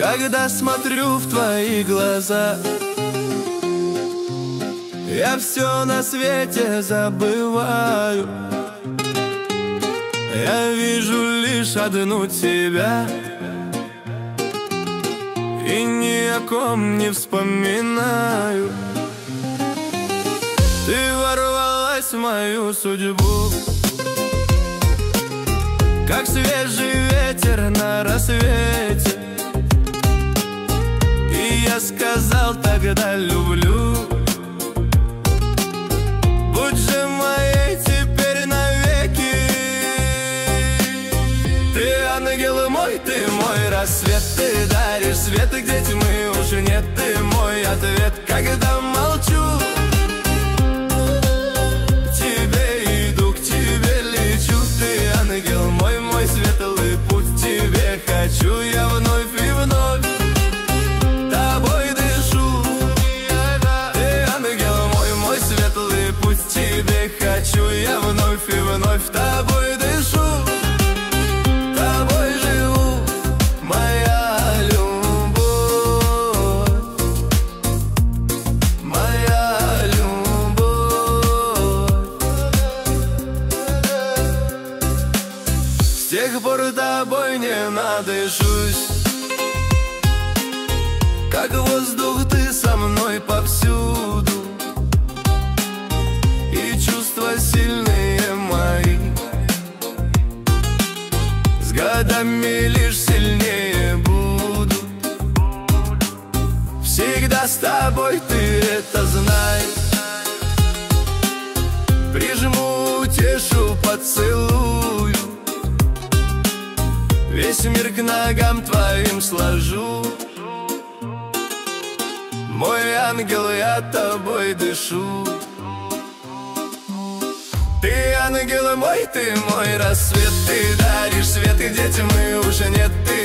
Когда смотрю в твои глаза Я все на свете забываю. Я вижу лишь одну тебя И ни о ком не вспоминаю. Ты ворвалась в мою судьбу. Как свежий ветер на рассвете тогда люблю. Будь же моей теперь навеки. Ты ангел мой, ты мой рассвет. Ты даришь свет, где тьмы уже нет. Ты мой ответ, когда молчу тех пор тобой не надышусь. Как воздух ты со мной повсюду. И чувства сильные мои. С годами лишь сильнее буду. Всегда с тобой ты это знай ногам твоим сложу. Мой ангел, я тобой дышу. Ты ангел мой, ты мой рассвет Ты даришь свет, и где тьмы уже нет Ты